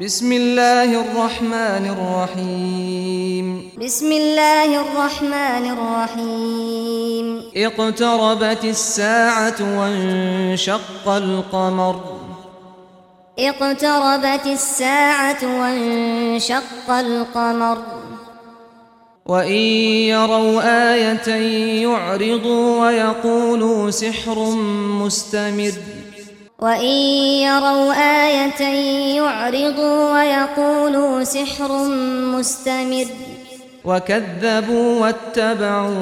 بسم الله الرحمن الرحيم. بسم الله الرحمن الرحيم. اقتربت الساعة وانشق القمر. اقتربت الساعة وانشق القمر. وَإِن يَرَوْا آيَةً يُعْرِضُوا وَيَقُولُوا سِحْرٌ مُسْتَمِرٌّ. وَإِن يَرَوْا آيَةً يُعْرِضُوا وَيَقُولُوا سِحْرٌ مُسْتَمِرٌّ وَكَذَّبُوا وَاتَّبَعُوا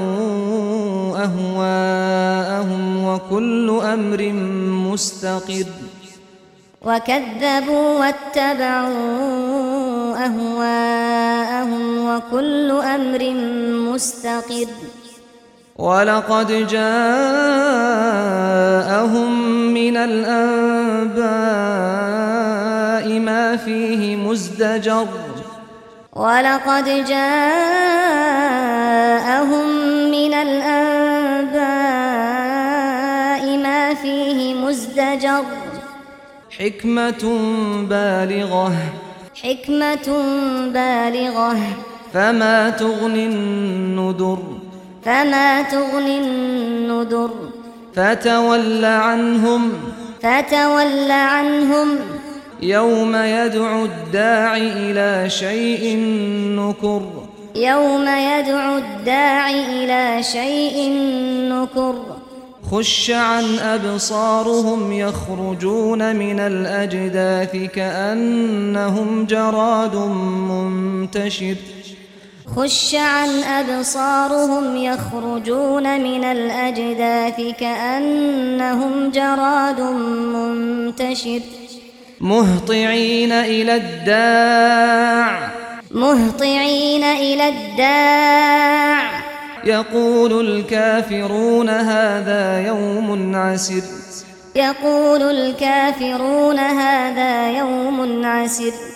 أَهْوَاءَهُمْ وَكُلُّ أَمْرٍ مُسْتَقِرٌّ وَكَذَّبُوا وَاتَّبَعُوا أَهْوَاءَهُمْ وَكُلُّ أَمْرٍ مُسْتَقِرٌّ وَلَقَدْ جَاءَهُمْ من الأنباء ما فيه مزدجر ولقد جاءهم من الأنباء ما فيه مزدجر حكمة بالغة حكمة بالغة فما تغني النذر فما تغني النذر فتول عنهم فتول عنهم يوم يدعو الداعي إلى شيء نكر يوم يدعو الداعي إلى شيء نكر خش عن أبصارهم يخرجون من الأجداث كأنهم جراد منتشر خش عن أبصارهم يخرجون من الأجداث كأنهم جراد منتشر. مهطعين إلى الداع. مهطعين إلى الداع. يقول الكافرون هذا يوم عسر. يقول الكافرون هذا يوم عسر.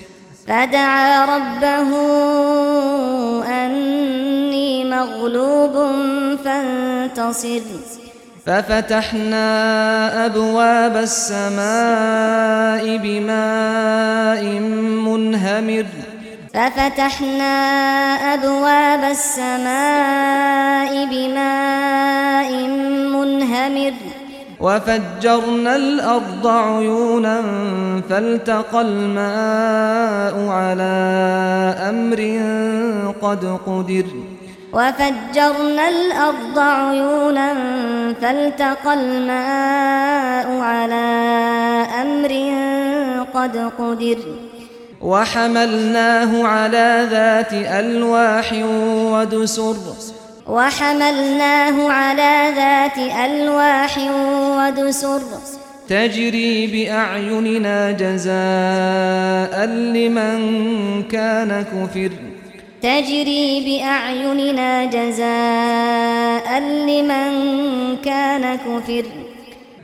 فدعا ربه أني مغلوب فانتصر. ففتحنا أبواب السماء بماء منهمر. ففتحنا أبواب السماء بماء منهمر. وفجرنا الأرض عيونا فالتقى الماء على أمر قد قدر. وفجرنا الأرض عيونا فالتقى الماء على أمر قد قدر. وحملناه على ذات ألواح ودسر. وحملناه على ذات ألواح ودسر. تجري بأعيننا جزاء لمن كان كفر. تجري بأعيننا جزاء لمن كان كفر.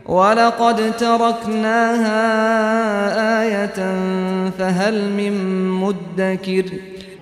ولقد تركناها آية فهل من مدكر؟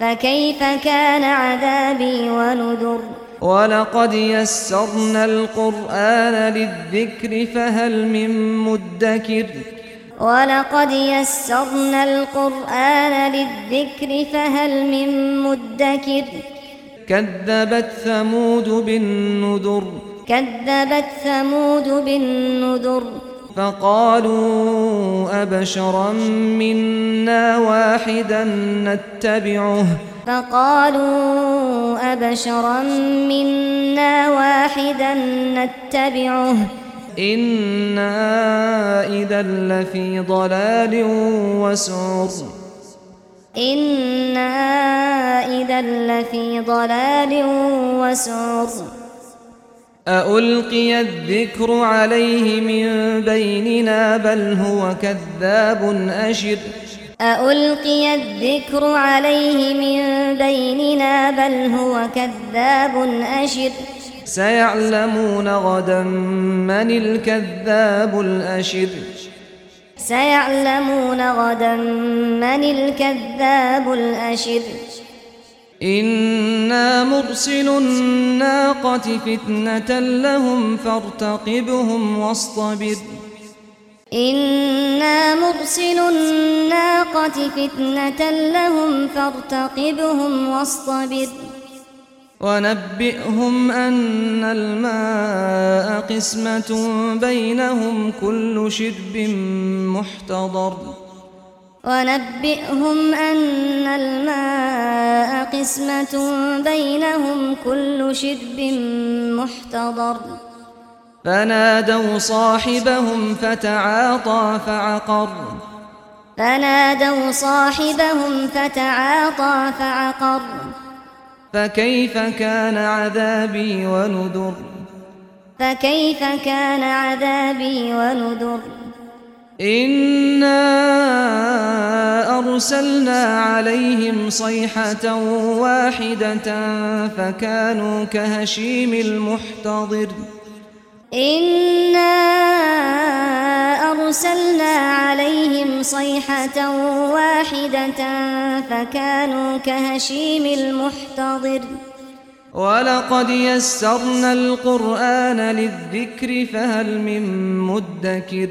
فكيف كان عذابي ونذر؟ ولقد يسرنا القرآن للذكر فهل من مدكر؟ ولقد يسرنا القرآن للذكر فهل من مدكر؟ كذبت ثمود بالنذر. كذبت ثمود بالنذر. فقالوا أبشرا منا واحدا نتبعه. فقالوا أبشرا منا واحدا نتبعه. إنا إذا لفي ضلال وسعر. إنا إذا لفي ضلال وسعر. أألقي الذكر عليه من بيننا بل هو كذاب أشر أألقي الذكر عليه من بيننا بل هو كذاب أشر سيعلمون غدا من الكذاب الأشر سيعلمون غدا من الكذاب الأشر إنا مرسل الناقة فتنة لهم فارتقبهم واصطبر. إنا مرسل الناقة فتنة لهم فارتقبهم واصطبر. ونبئهم أن الماء قسمة بينهم كل شرب محتضر. ونبئهم أن الماء قسمة بينهم كل شرب محتضر. فنادوا صاحبهم فتعاطى فعقر. فنادوا صاحبهم فتعاطى فعقر. فكيف كان عذابي ونذر؟ فكيف كان عذابي ونذر؟ إِنَّا أرسلنا عليهم صيحة واحدة فكانوا كهشيم المحتضر. إنا أرسلنا عليهم صيحة واحدة فكانوا كهشيم المحتضر. وَلَقَدْ يَسَّرْنَا الْقُرْآنَ لِلذِّكْرِ فَهَلْ مِن مُّدَّكِرٍ؟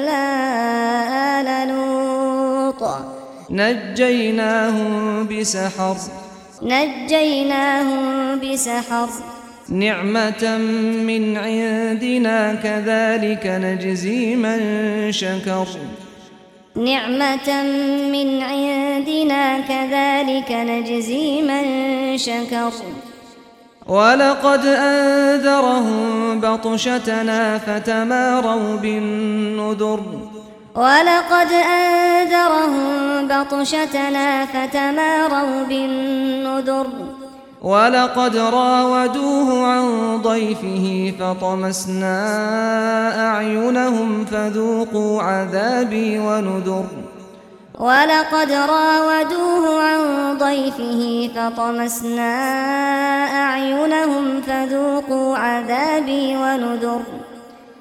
نجيناهم بسحر. نجيناهم بسحر. نعمة من عندنا كذلك نجزي من شكر نعمة من عندنا كذلك نجزي من شكر وَلَقَدْ أَنذَرَهُم بَطْشَتَنَا فَتَمَارَوْا بِالنُّذُرِ. وَلَقَدْ أَنذَرَهُم بَطْشَتَنَا فَتَمَارَوْا بِالنُّذُرِ. وَلَقَدْ رَاوَدُوهُ عَن ضَيْفِهِ فَطَمَسْنَا أَعْيُنَهُمْ فَذُوقُوا عَذَابِي وَنُذُرِ. وَلَقَدْ رَاوَدُوهُ عَن ضَيْفِهِ فَطَمَسْنَا أَعْيُنَهُمْ فَذُوقُوا عَذَابِي وَنُذُرِ.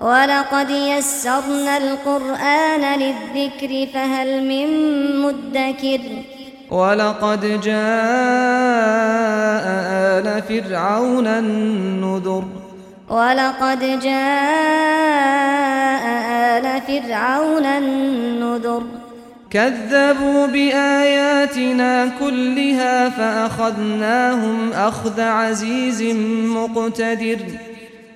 وَلَقَدْ يَسَّرْنَا الْقُرْآنَ لِلذِّكْرِ فَهَلْ مِن مُّدَّكِرٍ وَلَقَدْ جَاءَ آلَ فِرْعَوْنَ النُّذُرُ وَلَقَدْ جَاءَ آلَ فِرْعَوْنَ النُّذُرُ كَذَّبُوا بِآيَاتِنَا كُلِّهَا فَأَخَذْنَاهُمْ أَخْذَ عَزِيزٍ مُقْتَدِرٍ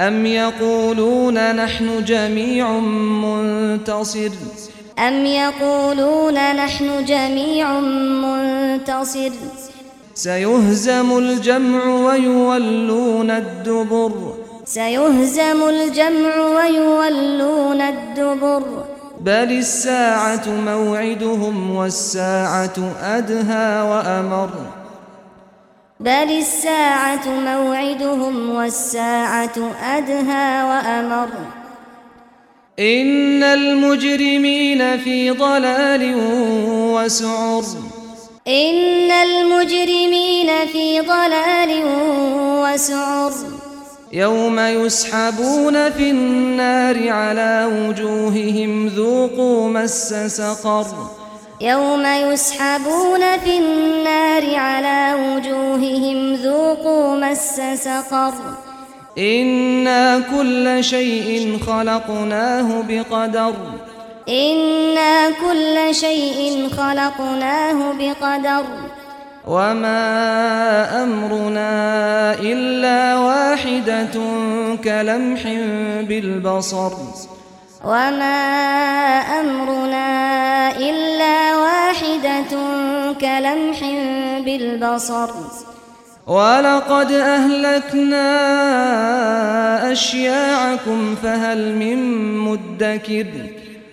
أم يقولون نحن جميع منتصر أم يقولون نحن جميع منتصر سيهزم الجمع ويولون الدبر سيهزم الجمع ويولون الدبر بل الساعة موعدهم والساعة أدهى وأمر بل الساعة موعدهم والساعة أدهى وأمر إن المجرمين في ضلال وسعر إن المجرمين في ضلال وسعر يوم يسحبون في النار على وجوههم ذوقوا مس سقر يوم يسحبون في النار على وجوههم ذوقوا مس سقر. إنا كل شيء خلقناه بقدر. إنا كل شيء خلقناه بقدر. وما أمرنا إلا واحدة كلمح بالبصر. وما أمرنا إلا كَلَمْحٍ بِالْبَصَرِ. وَلَقَدْ أَهْلَكْنَا أَشْيَاعَكُمْ فَهَلْ مِن مُّدَّكِرٍ؟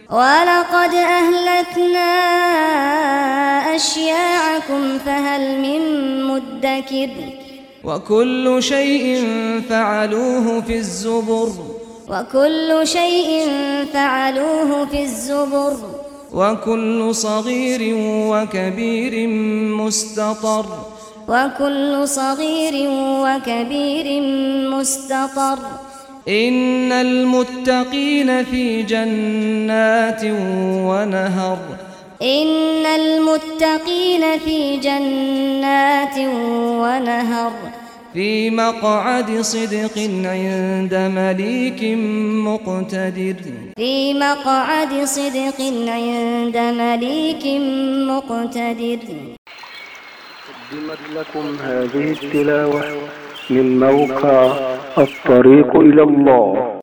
وَلَقَدْ أَهْلَكْنَا أَشْيَاعَكُمْ فَهَلْ مِن مُّدَّكِرٍ؟ وَكُلُّ شَيْءٍ فَعَلُوهُ فِي الزُّبُرِ. وَكُلُّ شَيْءٍ فَعَلُوهُ فِي الزُّبُرِ. وكل صغير وكبير مستطر وكل صغير وكبير مستطر ان المتقين في جنات ونهر ان المتقين في جنات ونهر في مقعد صدق عند مليك مقتدر. في مقعد صدق عند مليك مقتدر. قدمت لكم هذه التلاوة من موقع الطريق إلى الله.